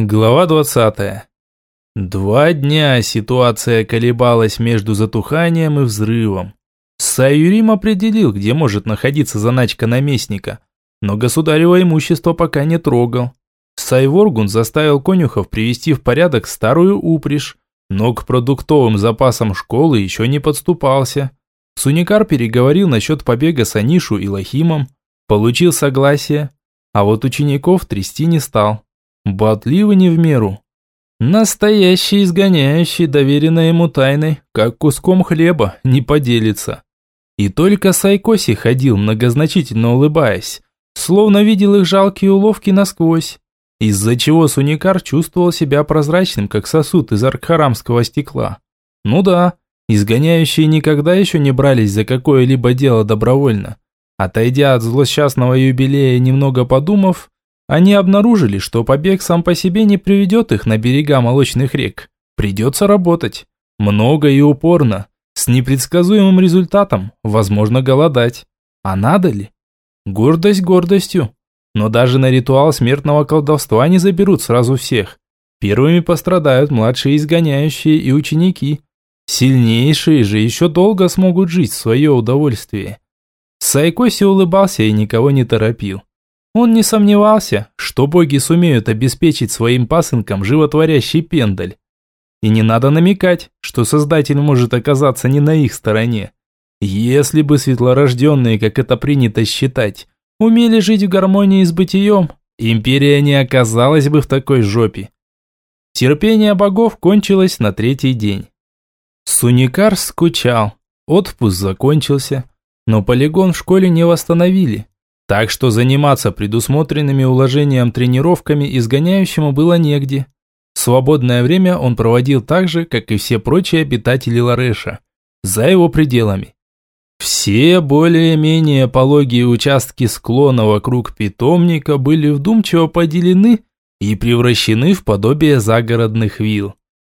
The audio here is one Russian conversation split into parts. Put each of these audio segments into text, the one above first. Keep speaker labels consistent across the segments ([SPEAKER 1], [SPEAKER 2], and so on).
[SPEAKER 1] Глава 20. Два дня ситуация колебалась между затуханием и взрывом. Саюрим определил, где может находиться заначка наместника, но государево имущество пока не трогал. Сайворгун заставил конюхов привести в порядок старую упряжь, но к продуктовым запасам школы еще не подступался. Суникар переговорил насчет побега с Анишу и Лохимом, получил согласие, а вот учеников трясти не стал. Ботливы не в меру. Настоящий изгоняющий, доверенной ему тайной, как куском хлеба, не поделится. И только Сайкоси ходил, многозначительно улыбаясь, словно видел их жалкие уловки насквозь, из-за чего Суникар чувствовал себя прозрачным, как сосуд из аркхарамского стекла. Ну да, изгоняющие никогда еще не брались за какое-либо дело добровольно. Отойдя от злосчастного юбилея немного подумав, они обнаружили, что побег сам по себе не приведет их на берега молочных рек. Придется работать. Много и упорно. С непредсказуемым результатом. Возможно, голодать. А надо ли? Гордость гордостью. Но даже на ритуал смертного колдовства не заберут сразу всех. Первыми пострадают младшие изгоняющие и ученики. Сильнейшие же еще долго смогут жить в свое удовольствие. Сайкоси улыбался и никого не торопил. Он не сомневался, что боги сумеют обеспечить своим пасынкам животворящий пендаль. И не надо намекать, что Создатель может оказаться не на их стороне. Если бы светлорожденные, как это принято считать, умели жить в гармонии с бытием, империя не оказалась бы в такой жопе. Терпение богов кончилось на третий день. Суникар скучал, отпуск закончился, но полигон в школе не восстановили. Так что заниматься предусмотренными уложением тренировками изгоняющему было негде. Свободное время он проводил так же, как и все прочие обитатели Лареша, за его пределами. Все более-менее пологие участки склона вокруг питомника были вдумчиво поделены и превращены в подобие загородных вилл.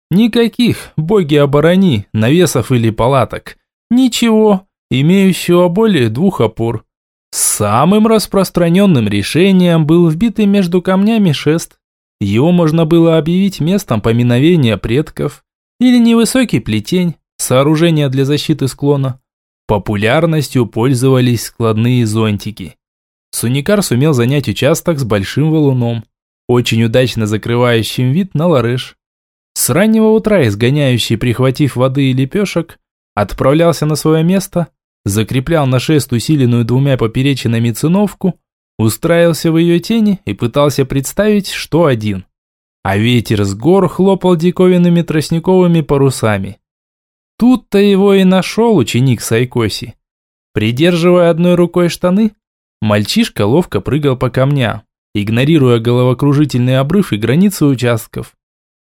[SPEAKER 1] Никаких, боги оборони, навесов или палаток. Ничего, имеющего более двух опор. Самым распространенным решением был вбитый между камнями шест. Его можно было объявить местом поминовения предков или невысокий плетень, сооружение для защиты склона. Популярностью пользовались складные зонтики. Суникар сумел занять участок с большим валуном, очень удачно закрывающим вид на Лареш. С раннего утра изгоняющий, прихватив воды и лепешек, отправлялся на свое место – закреплял на шест усиленную двумя поперечинами циновку, устраивался в ее тени и пытался представить, что один. А ветер с гор хлопал диковинными тростниковыми парусами. Тут-то его и нашел ученик Сайкоси. Придерживая одной рукой штаны, мальчишка ловко прыгал по камням, игнорируя головокружительный обрыв и границы участков.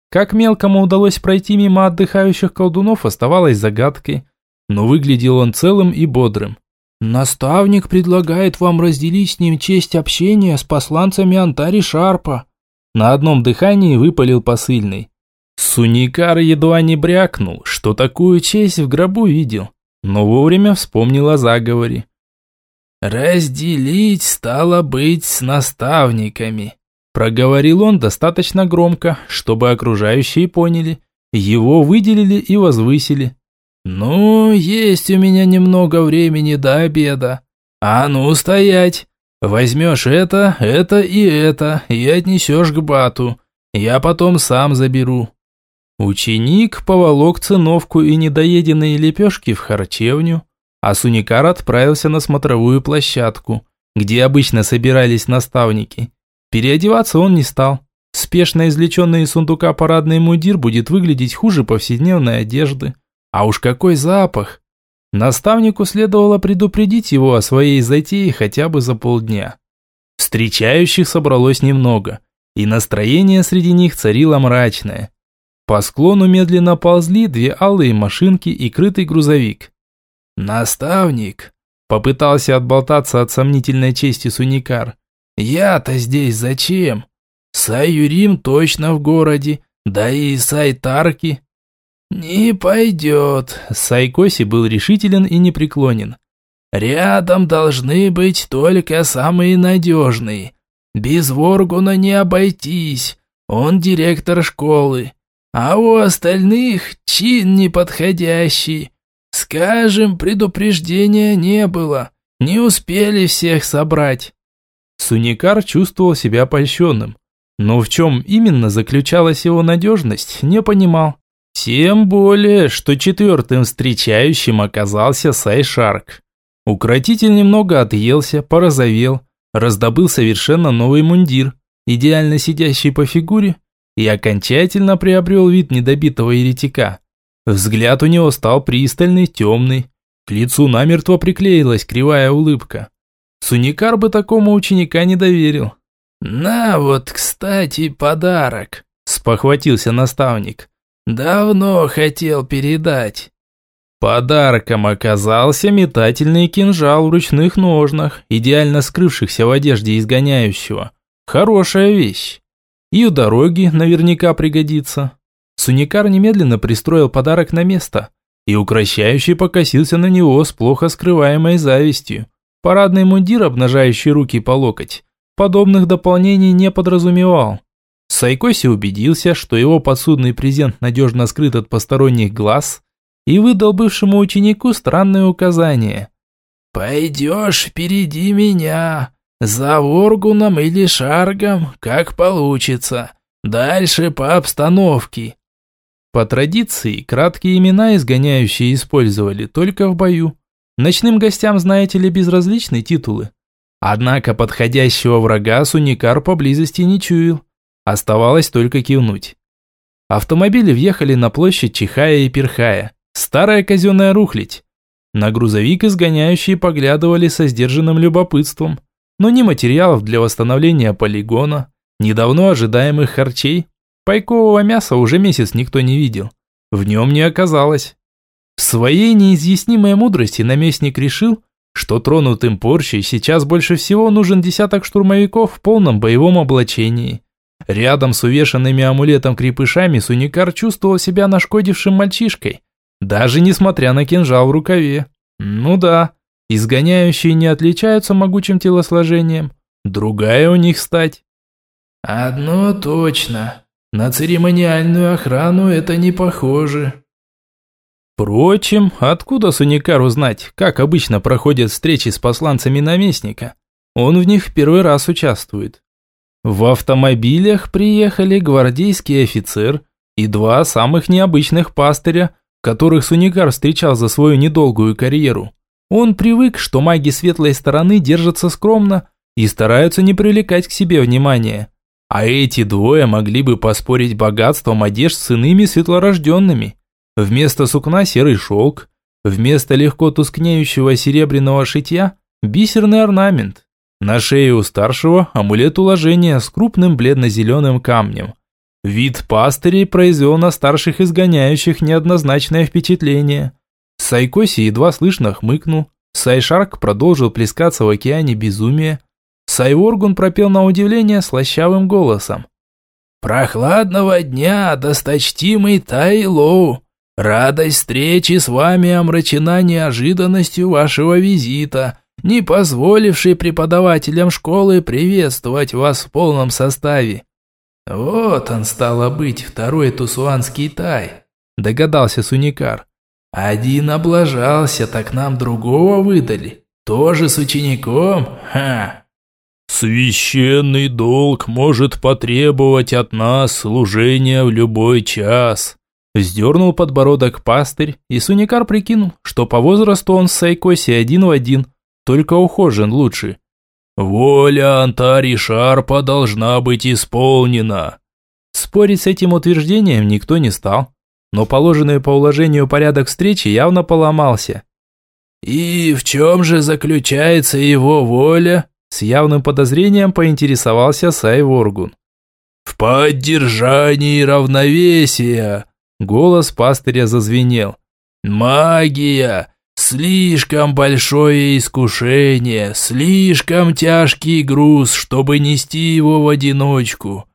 [SPEAKER 1] Как мелкому удалось пройти мимо отдыхающих колдунов, оставалось загадкой – но выглядел он целым и бодрым. «Наставник предлагает вам разделить с ним честь общения с посланцами Антари Шарпа». На одном дыхании выпалил посыльный. Суникар едва не брякнул, что такую честь в гробу видел, но вовремя вспомнил о заговоре. «Разделить стало быть с наставниками», проговорил он достаточно громко, чтобы окружающие поняли. Его выделили и возвысили. «Ну, есть у меня немного времени до обеда. А ну, стоять! Возьмешь это, это и это, и отнесешь к бату. Я потом сам заберу». Ученик поволок циновку и недоеденные лепешки в харчевню, а Суникар отправился на смотровую площадку, где обычно собирались наставники. Переодеваться он не стал. Спешно извлеченный из сундука парадный мундир будет выглядеть хуже повседневной одежды. А уж какой запах! Наставнику следовало предупредить его о своей затее хотя бы за полдня. Встречающих собралось немного, и настроение среди них царило мрачное. По склону медленно ползли две алые машинки и крытый грузовик. «Наставник!» – попытался отболтаться от сомнительной чести Суникар. «Я-то здесь зачем? Саюрим точно в городе, да и Сайтарки. «Не пойдет», – Сайкоси был решителен и непреклонен. «Рядом должны быть только самые надежные. Без Воргуна не обойтись.
[SPEAKER 2] он директор школы, а у остальных чин неподходящий. Скажем, предупреждения не было, не успели всех собрать».
[SPEAKER 1] Суникар чувствовал себя польщенным, но в чем именно заключалась его надежность, не понимал. Тем более, что четвертым встречающим оказался Сайшарк. Укротитель немного отъелся, порозовел, раздобыл совершенно новый мундир, идеально сидящий по фигуре, и окончательно приобрел вид недобитого еретика. Взгляд у него стал пристальный, темный, к лицу намертво приклеилась кривая улыбка. Суникар бы такому ученика не доверил.
[SPEAKER 2] «На вот, кстати, подарок», –
[SPEAKER 1] спохватился наставник.
[SPEAKER 2] Давно хотел передать.
[SPEAKER 1] Подарком оказался метательный кинжал в ручных ножнах, идеально скрывшихся в одежде изгоняющего. Хорошая вещь. И у дороги наверняка пригодится. Суникар немедленно пристроил подарок на место, и укращающий покосился на него с плохо скрываемой завистью. Парадный мундир, обнажающий руки по локоть, подобных дополнений не подразумевал. Сайкоси убедился, что его подсудный презент надежно скрыт от посторонних глаз, и выдал бывшему ученику странное указание.
[SPEAKER 2] «Пойдешь впереди меня, за Воргуном или Шаргом, как получится. Дальше по обстановке».
[SPEAKER 1] По традиции, краткие имена изгоняющие использовали только в бою. Ночным гостям, знаете ли, безразличны титулы. Однако подходящего врага Суникар поблизости не чуял. Оставалось только кивнуть. Автомобили въехали на площадь чихая и перхая. Старая казенная рухлядь. На грузовик изгоняющие поглядывали со сдержанным любопытством. Но ни материалов для восстановления полигона, ни давно ожидаемых харчей. Пайкового мяса уже месяц никто не видел. В нем не оказалось. В своей неизъяснимой мудрости наместник решил, что тронутым порчей сейчас больше всего нужен десяток штурмовиков в полном боевом облачении. Рядом с увешанными амулетом крепышами Суникар чувствовал себя нашкодившим мальчишкой, даже несмотря на кинжал в рукаве. Ну да, изгоняющие не отличаются могучим телосложением, другая у них стать.
[SPEAKER 2] Одно точно, на церемониальную охрану это не похоже.
[SPEAKER 1] Впрочем, откуда Суникару знать, как обычно проходят встречи с посланцами наместника? Он в них в первый раз участвует. В автомобилях приехали гвардейский офицер и два самых необычных пастыря, которых Суникар встречал за свою недолгую карьеру. Он привык, что маги светлой стороны держатся скромно и стараются не привлекать к себе внимания. А эти двое могли бы поспорить богатством одежд с иными светлорожденными. Вместо сукна серый шелк, вместо легко тускнеющего серебряного шитья – бисерный орнамент. На шее у старшего амулет уложения с крупным бледно-зеленым камнем. Вид пастырей произвел на старших изгоняющих неоднозначное впечатление. Сайкоси едва слышно хмыкнул. Сайшарк продолжил плескаться в океане безумия. Сайворгун пропел на удивление слащавым голосом.
[SPEAKER 2] «Прохладного дня, досточтимый Тайлоу! Радость встречи с вами омрачена неожиданностью вашего визита не позволивший преподавателям школы приветствовать вас в полном составе. Вот он, стало быть, второй тусуанский тай, догадался Суникар. Один облажался, так нам другого выдали. Тоже с учеником? Ха!
[SPEAKER 1] Священный долг может потребовать от нас служения в любой час. Вздернул подбородок пастырь, и Суникар прикинул, что по возрасту он с Сайкоси один в один – только ухожен лучше. Воля Антари Шарпа должна быть исполнена. Спорить с этим утверждением никто не стал, но положенный по уложению порядок встречи явно поломался.
[SPEAKER 2] «И в чем же заключается его воля?»
[SPEAKER 1] С явным подозрением поинтересовался Сайворгун.
[SPEAKER 2] «В поддержании равновесия!»
[SPEAKER 1] Голос пастыря зазвенел.
[SPEAKER 2] «Магия! Слишком большое искушение, слишком тяжкий груз, чтобы нести его в одиночку.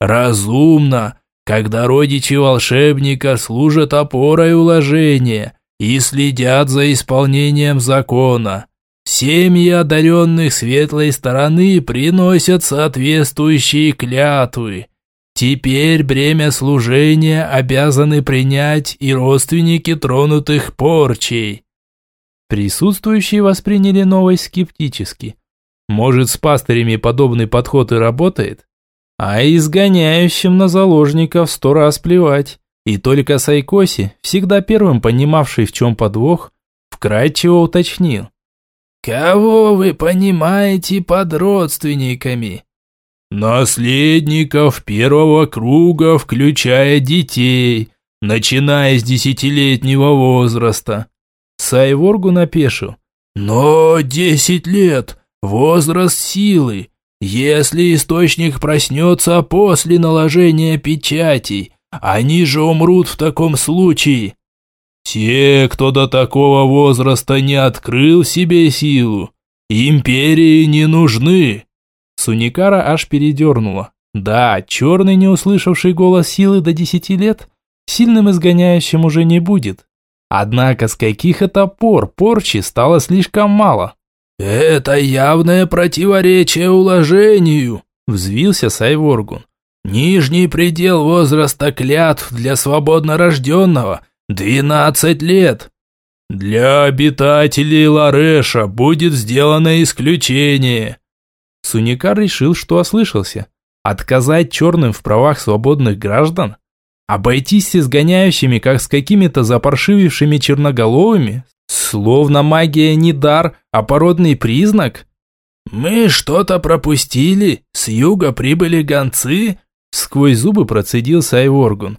[SPEAKER 2] Разумно, когда родичи волшебника служат опорой уложения и следят за исполнением закона. Семьи одаренных светлой стороны приносят соответствующие клятвы. Теперь бремя служения обязаны принять и родственники тронутых порчей».
[SPEAKER 1] Присутствующие восприняли новость скептически. Может, с пастырями подобный подход и работает? А изгоняющим на заложников сто раз плевать. И только Сайкоси, всегда первым понимавший, в чем подвох, вкратчиво уточнил.
[SPEAKER 2] «Кого вы понимаете под родственниками?»
[SPEAKER 3] «Наследников первого круга, включая детей, начиная с десятилетнего возраста».
[SPEAKER 1] Сайворгу напешил.
[SPEAKER 2] «Но десять лет – возраст силы. Если источник проснется после наложения печатей, они же умрут в таком случае».
[SPEAKER 3] «Те, кто до такого возраста не открыл себе силу, империи не нужны».
[SPEAKER 1] Суникара аж передернула. Да, черный, не услышавший голос силы до десяти лет, сильным изгоняющим уже не будет. Однако с каких это пор порчи стало слишком мало?
[SPEAKER 2] «Это явное противоречие уложению», – взвился Сайворгун. «Нижний предел возраста клятв для свободно рожденного – двенадцать лет».
[SPEAKER 3] «Для обитателей Лареша будет сделано исключение»,
[SPEAKER 1] Суникар решил, что ослышался. Отказать черным в правах свободных граждан? Обойтись с изгоняющими, как с какими-то запаршивившими черноголовыми? Словно магия не дар, а породный признак?
[SPEAKER 2] «Мы что-то пропустили? С юга прибыли гонцы?»
[SPEAKER 1] Сквозь зубы процедил Сайворгун.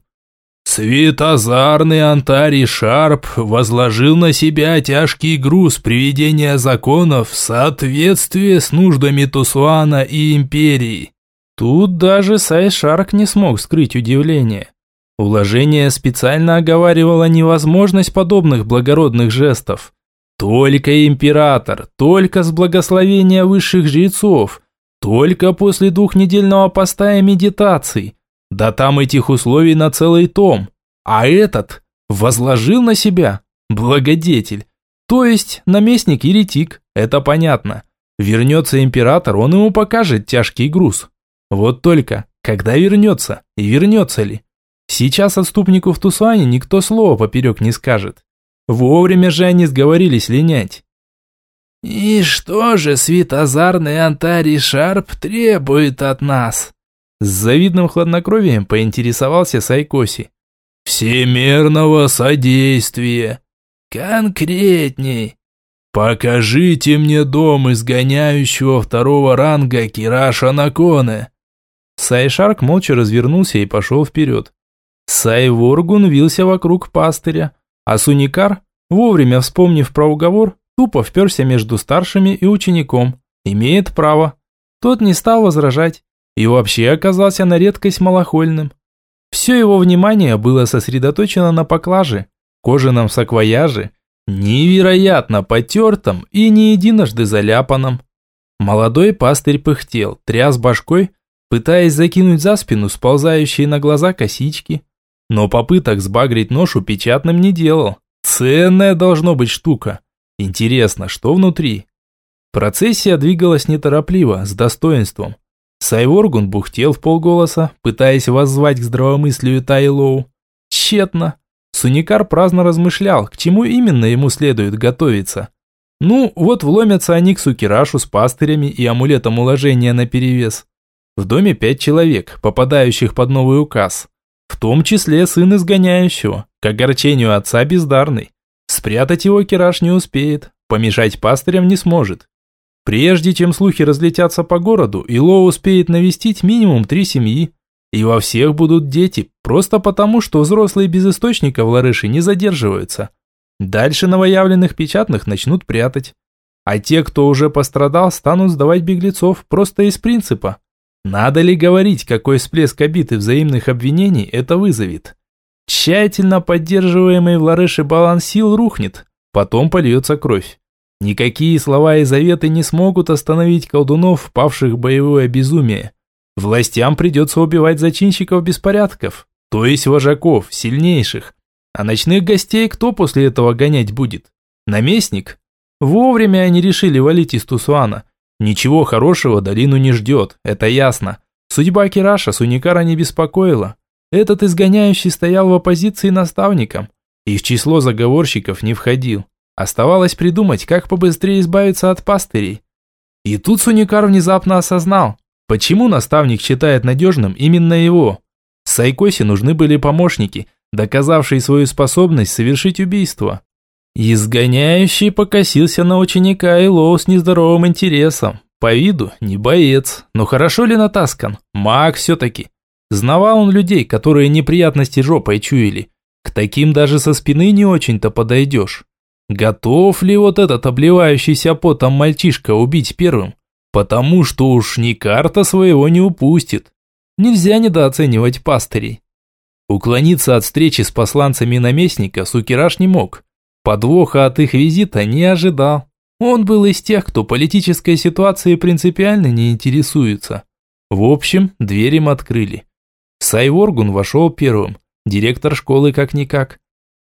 [SPEAKER 3] Светозарный Антарий Шарп возложил на себя тяжкий груз приведения законов в соответствии с нуждами Тусуана и Империи.
[SPEAKER 1] Тут даже Сайшарк не смог скрыть удивление. Уложение специально оговаривало невозможность подобных благородных жестов. Только император, только с благословения высших жрецов, только после двухнедельного поста и медитаций – да там этих условий на целый том. А этот возложил на себя благодетель. То есть наместник-еретик, это понятно. Вернется император, он ему покажет тяжкий груз. Вот только, когда вернется и вернется ли? Сейчас отступнику в Тусане никто слова поперек не скажет. Вовремя же они сговорились линять.
[SPEAKER 2] «И что же светозарный Антарий Шарп требует от нас?»
[SPEAKER 1] С завидным хладнокровием поинтересовался Сайкоси.
[SPEAKER 3] «Всемирного содействия!»
[SPEAKER 2] «Конкретней!»
[SPEAKER 3] «Покажите мне дом изгоняющего второго ранга Кираша Наконе!»
[SPEAKER 1] Сайшарк молча развернулся и пошел вперед. Сайворгун вился вокруг пастыря, а Суникар, вовремя вспомнив про уговор, тупо вперся между старшими и учеником. Имеет право. Тот не стал возражать, и вообще оказался на редкость малохольным. Все его внимание было сосредоточено на поклаже, кожаном саквояже, невероятно потертом и не единожды заляпанном. Молодой пастырь пыхтел, тряс башкой, пытаясь закинуть за спину сползающие на глаза косички, но попыток сбагрить ношу печатным не делал. Ценная должно быть штука. Интересно, что внутри? Процессия двигалась неторопливо, с достоинством. Сайворгун бухтел в полголоса, пытаясь воззвать к здравомыслию Тайлоу. Тщетно. Суникар праздно размышлял, к чему именно ему следует готовиться. Ну, вот вломятся они к Сукирашу с пастырями и амулетом уложения наперевес. В доме пять человек, попадающих под новый указ. Том числе сын изгоняющего, к огорчению отца бездарный. Спрятать его Кираш не успеет, помешать пастырям не сможет. Прежде чем слухи разлетятся по городу, Ило успеет навестить минимум три семьи. И во всех будут дети, просто потому, что взрослые без источника в Ларыше не задерживаются. Дальше новоявленных печатных начнут прятать. А те, кто уже пострадал, станут сдавать беглецов просто из принципа. Надо ли говорить, какой всплеск обид и взаимных обвинений это вызовет? Тщательно поддерживаемый в Ларыше баланс сил рухнет, потом польется кровь. Никакие слова и заветы не смогут остановить колдунов, впавших в боевое безумие. Властям придется убивать зачинщиков беспорядков, то есть вожаков, сильнейших. А ночных гостей кто после этого гонять будет? Наместник? Вовремя они решили валить из Тусуана. Ничего хорошего долину не ждет, это ясно. Судьба Кираша Суникара не беспокоила. Этот изгоняющий стоял в оппозиции наставникам и в число заговорщиков не входил. Оставалось придумать, как побыстрее избавиться от пастырей. И тут Суникар внезапно осознал, почему наставник считает надежным именно его. Сайкосе нужны были помощники, доказавшие свою способность совершить убийство. Изгоняющий покосился на ученика Илоу с нездоровым интересом. По виду не боец, но хорошо ли натаскан? Маг все-таки. Знавал он людей, которые неприятности жопой чуяли. К таким даже со спины не очень-то подойдешь. Готов ли вот этот обливающийся потом мальчишка убить первым? Потому что уж ни карта своего не упустит. Нельзя недооценивать пастырей. Уклониться от встречи с посланцами наместника Сукираш не мог. Подвоха от их визита не ожидал. Он был из тех, кто политической ситуацией принципиально не интересуется. В общем, дверь им открыли. Сайворгун вошел первым, директор школы как-никак.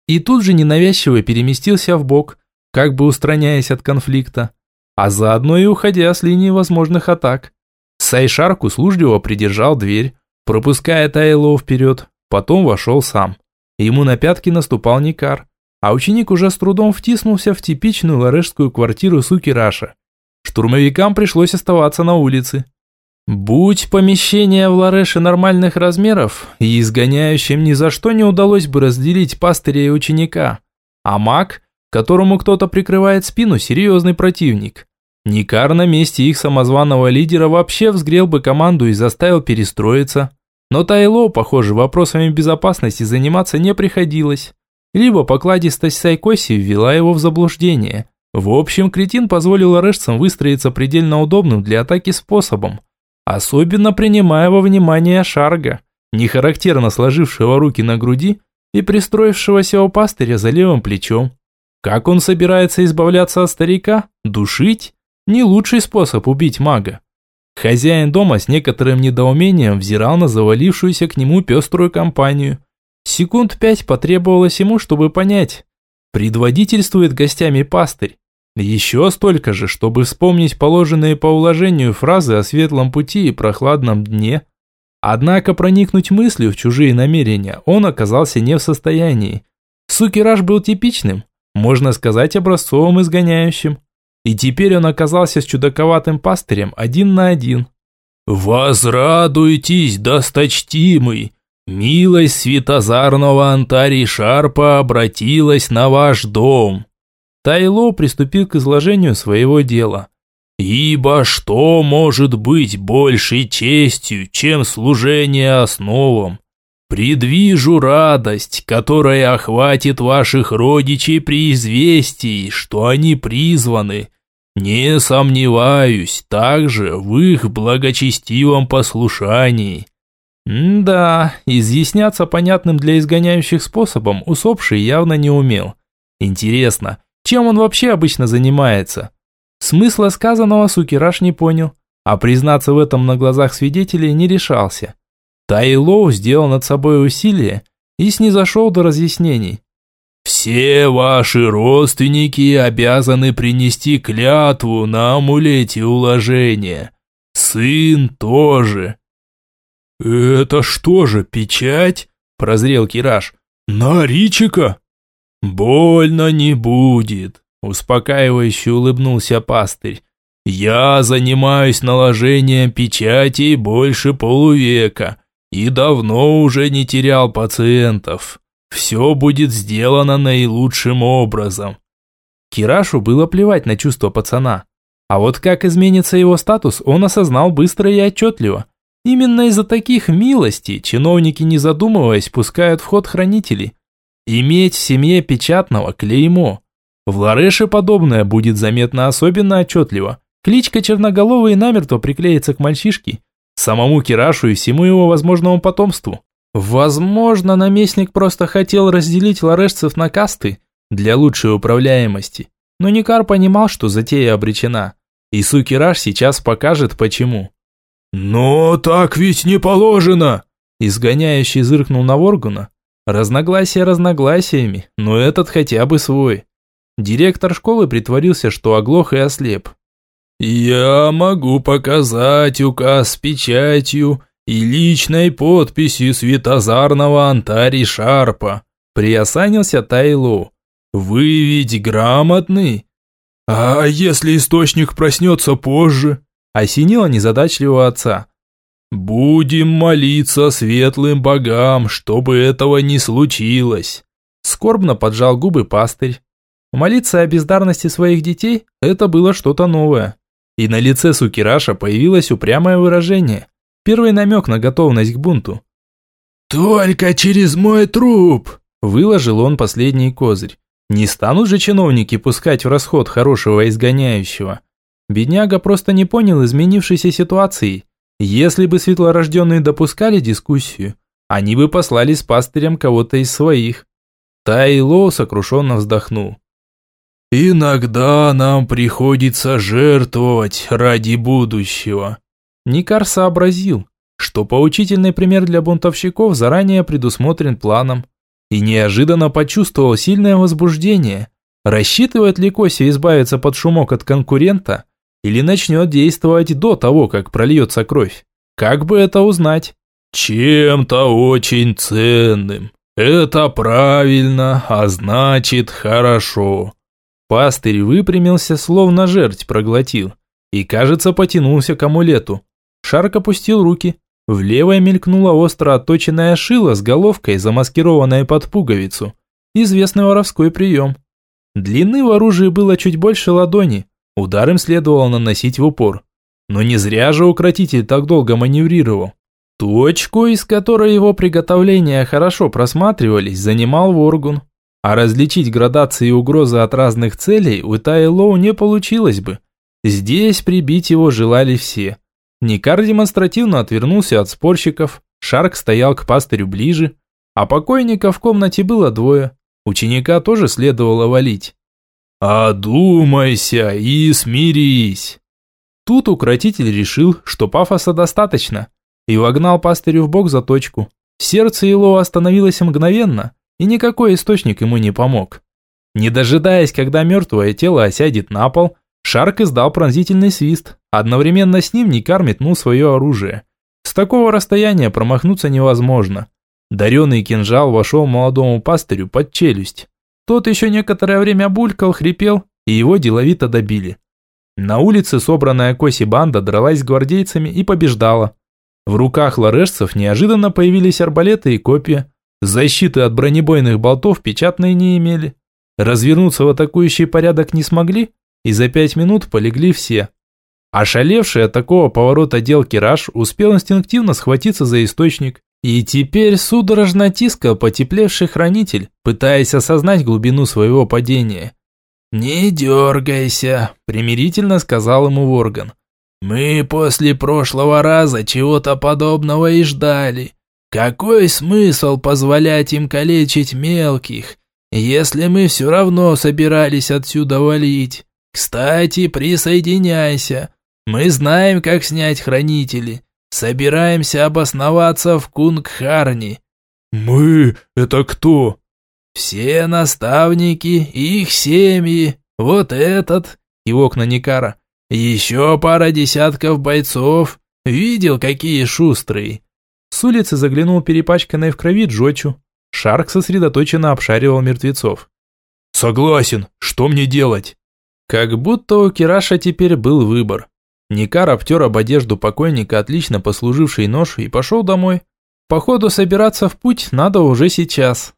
[SPEAKER 1] И тут же ненавязчиво переместился в бок, как бы устраняясь от конфликта, а заодно и уходя с линии возможных атак. Сайшарк услужливо придержал дверь, пропуская Тайлоу вперед, потом вошел сам. Ему на пятки наступал Никар, а ученик уже с трудом втиснулся в типичную ларешскую квартиру суки Раша. Штурмовикам пришлось оставаться на улице. Будь помещение в Лареше нормальных размеров, и изгоняющим ни за что не удалось бы разделить пастыря и ученика. А маг, которому кто-то прикрывает спину, серьезный противник. Никар на месте их самозваного лидера вообще взгрел бы команду и заставил перестроиться. Но Тайло, похоже, вопросами безопасности заниматься не приходилось. Либо покладистость Сайкоси ввела его в заблуждение. В общем, кретин позволил ларешцам выстроиться предельно удобным для атаки способом – Особенно принимая во внимание Шарга, нехарактерно сложившего руки на груди и пристроившегося у пастыря за левым плечом. Как он собирается избавляться от старика? Душить? Не лучший способ убить мага. Хозяин дома с некоторым недоумением взирал на завалившуюся к нему пеструю компанию. Секунд пять потребовалось ему, чтобы понять. Предводительствует гостями пастырь. Еще столько же, чтобы вспомнить положенные по уложению фразы о светлом пути и прохладном дне. Однако проникнуть мыслью в чужие намерения он оказался не в состоянии. Сукираж был типичным, можно сказать образцовым изгоняющим. И теперь он оказался с чудаковатым пастырем один на один.
[SPEAKER 3] «Возрадуйтесь, досточтимый! Милость святозарного Антарий Шарпа обратилась на ваш дом!»
[SPEAKER 1] Тайло приступил к изложению своего дела.
[SPEAKER 3] «Ибо что может быть большей честью, чем служение основам? Предвижу радость, которая охватит ваших родичей при известии, что они призваны. Не сомневаюсь также в их благочестивом послушании».
[SPEAKER 1] Да, изъясняться понятным для изгоняющих способом усопший явно не умел. Интересно, чем он вообще обычно занимается? Смысла сказанного Сукираш не понял, а признаться в этом на глазах свидетелей не решался. Тайлоу сделал над собой усилие и снизошел до разъяснений.
[SPEAKER 3] «Все ваши родственники обязаны принести клятву на амулете уложения. Сын тоже».
[SPEAKER 2] «Это что же, печать?» – прозрел Кираж. «На Ричика?»
[SPEAKER 3] «Больно не будет», – успокаивающе улыбнулся пастырь. «Я занимаюсь наложением печати больше полувека и давно уже не терял пациентов. Все будет сделано наилучшим образом».
[SPEAKER 1] Кирашу было плевать на чувства пацана. А вот как изменится его статус, он осознал быстро и отчетливо. Именно из-за таких милостей чиновники, не задумываясь, пускают в ход хранителей. Иметь в семье печатного клеймо. В Лареше подобное будет заметно особенно отчетливо. Кличка Черноголовый намертво приклеится к мальчишке, самому Кирашу и всему его возможному потомству. Возможно, наместник просто хотел разделить ларешцев на касты для лучшей управляемости. Но Никар понимал, что затея обречена. И Сукираш сейчас покажет, почему.
[SPEAKER 2] «Но так ведь не положено!»
[SPEAKER 1] Изгоняющий зыркнул на Воргуна, Разногласия разногласиями, но этот хотя бы свой. Директор школы притворился, что оглох и ослеп.
[SPEAKER 3] «Я могу показать указ с печатью и личной подписью Светозарного Антари Шарпа», приосанился Тайлоу. «Вы ведь грамотный?» «А если источник проснется позже?» Осенило незадачливого отца. «Будем молиться светлым богам, чтобы этого не случилось!» Скорбно поджал губы пастырь. Молиться о бездарности своих детей – это было что-то новое. И на лице Сукираша появилось упрямое выражение. Первый намек на готовность к бунту. «Только через мой труп!» – выложил он последний козырь. Не станут же чиновники пускать в расход хорошего изгоняющего. Бедняга просто не понял изменившейся ситуации. Если бы светлорожденные допускали дискуссию, они бы послали с пастырем кого-то из своих. Тайло сокрушенно вздохнул. «Иногда нам приходится жертвовать ради будущего». Никар сообразил, что поучительный пример для бунтовщиков заранее предусмотрен планом, и неожиданно почувствовал сильное возбуждение. Рассчитывает ли Кося избавиться под шумок от конкурента, или начнет действовать до того, как прольется кровь. Как бы это узнать? Чем-то очень ценным. Это правильно, а значит хорошо. Пастырь выпрямился, словно жерть проглотил, и, кажется, потянулся к амулету. Шарк опустил руки. В левой мелькнула остро отточенная шила с головкой, замаскированная под пуговицу. Известный воровской прием. Длины в оружии было чуть больше ладони, Удар им следовало наносить в упор. Но не зря же укротитель так долго маневрировал. Точку, из которой его приготовления хорошо просматривались, занимал Воргун. А различить градации угрозы от разных целей у Тайлоу не получилось бы. Здесь прибить его желали все. Никар демонстративно отвернулся от спорщиков, Шарк стоял к пастырю ближе, а покойника в комнате было двое. Ученика тоже следовало валить. «Одумайся и смирись!» Тут укротитель решил, что пафоса достаточно, и вогнал пастырю в бок за точку. Сердце Ило остановилось мгновенно, и никакой источник ему не помог. Не дожидаясь, когда мертвое тело осядет на пол, Шарк издал пронзительный свист. Одновременно с ним Никар метнул свое оружие. С такого расстояния промахнуться невозможно. Даренный кинжал вошел молодому пастырю под челюсть. Тот еще некоторое время булькал, хрипел, и его деловито добили. На улице собранная Коси банда дралась с гвардейцами и побеждала. В руках ларешцев неожиданно появились арбалеты и копья. Защиты от бронебойных болтов печатные не имели. Развернуться в атакующий порядок не смогли, и за пять минут полегли все. Ошалевший от такого поворота дел Кираж успел инстинктивно схватиться за источник и теперь судорожно тискал потеплевший хранитель, пытаясь осознать глубину своего падения. «Не дергайся», – примирительно сказал ему Ворган. «Мы после прошлого раза чего-то подобного и ждали. Какой смысл позволять им калечить мелких, если мы все равно собирались отсюда валить? Кстати, присоединяйся. Мы знаем, как снять хранители. Собираемся обосноваться в Кунгхарне». «Мы? Это кто?»
[SPEAKER 2] «Все наставники и их семьи. Вот этот» и окна Никара. «Еще пара десятков бойцов. Видел, какие шустрые». С улицы заглянул перепачканный в крови Джочу. Шарк сосредоточенно обшаривал мертвецов.
[SPEAKER 3] «Согласен. Что мне делать?»
[SPEAKER 1] Как будто у Кираша теперь был выбор. Никар обтер об одежду покойника отлично послуживший нож и пошел домой. Походу собираться в путь надо уже сейчас.